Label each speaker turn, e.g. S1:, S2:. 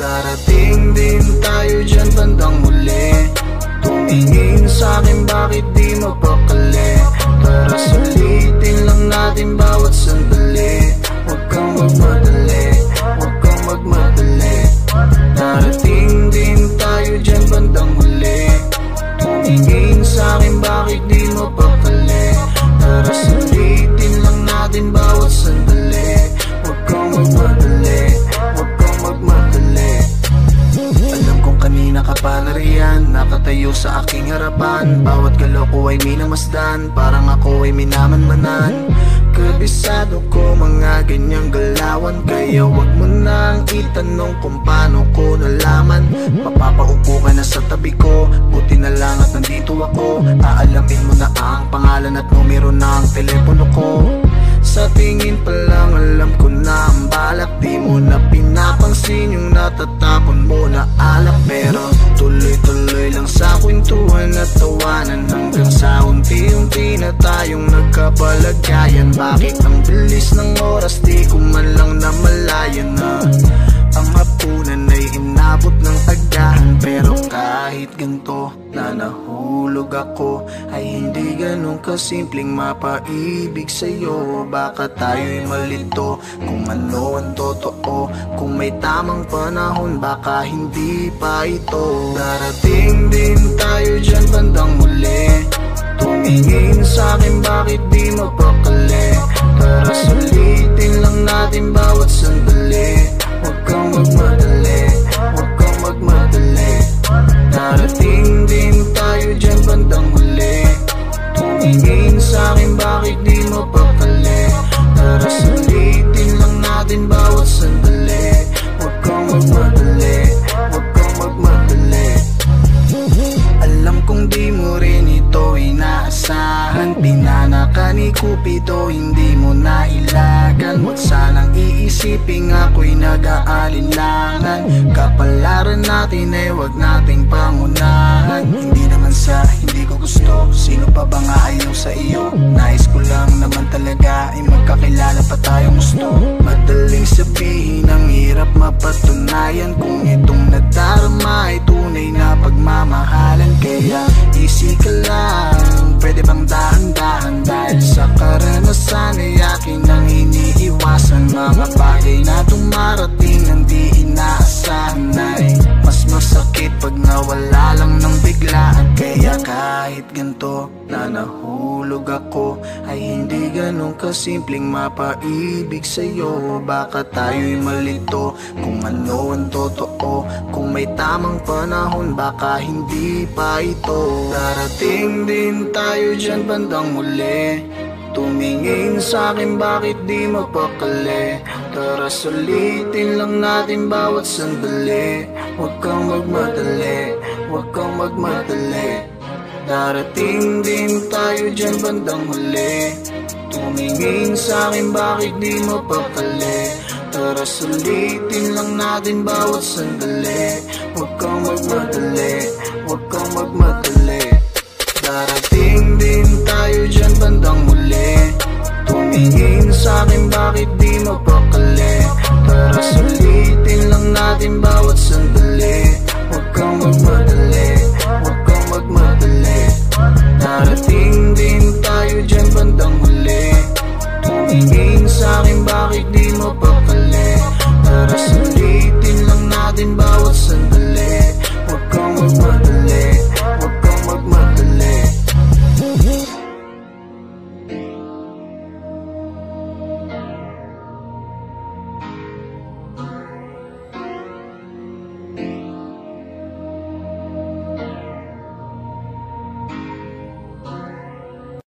S1: Darating din tayo dyan bandang muli. Tumingin sa'kin bakit di mapakali Tara sulitin lang natin bawat sa aking harapan. Bawat galaw ko ay minamasdan Parang ako ay minamanmanan. Kabisado ko mga ganyang galawan Kaya wag mo nang itanong kung paano ko nalaman. Mapapaupo ka na sa tabi ko Buti na lang at nandito ako. Aalamin mo na ang pangalan at numero ng telepono ko. Sa tingin pa lang alam ko na ang balak Di mo na pinapansin yung natatapon mo na alak tayong nagkapalagayan Bakit ang bilis ng oras di ko man lang namalayan na Ang hapunan ay inabot ng agahan Pero kahit ganito na nahulog ako. Ay hindi ganun kasimpleng mapaibig sa'yo. Baka tayo'y malito. Kung ano ang totoo Kung may tamang panahon baka hindi pa ito. Darating din tayo dyan bandang muli Tumingin sa'kin bakit di mapakali Tara sulitin lang natin bawat sandali. Huwag kang magmadali, huwag kang magmadali. Darating din tayo dyan bandang huli. Tumingin Pinanaka ni Cupido, hindi mo nailagan. Huwag sanang iisipin ako'y nag-aalinlangan. Kapalaran natin ay huwag nating pangunahan. Hindi naman sa hindi ko gusto Sino pa ba nga ayaw sa iyo? Nais ko lang naman bagay na dumarating ang di inaasahan Ay mas masakit pag nawala lang ng biglaan Kaya kahit ganto na nahulog ako Ay hindi ganun kasimpleng mapaibig sa'yo. Baka tayo'y malito kung ano ang totoo. Kung may tamang panahon baka hindi pa ito. Darating din tayo dyan bandang muli Tumingin sa'kin bakit di mapakali Tara sulitin lang natin bawat sandali. Huwag kang magmadali, huwag kang magmadali. Darating din tayo dyan bandang huli Tumingin sa'kin bakit di mapakali Tara sulitin lang natin bawat sandali. Huwag kang magmadali, huwag kang magmadali sa'kin bakit di mapakali Tara sulitin lang natin bawat sandali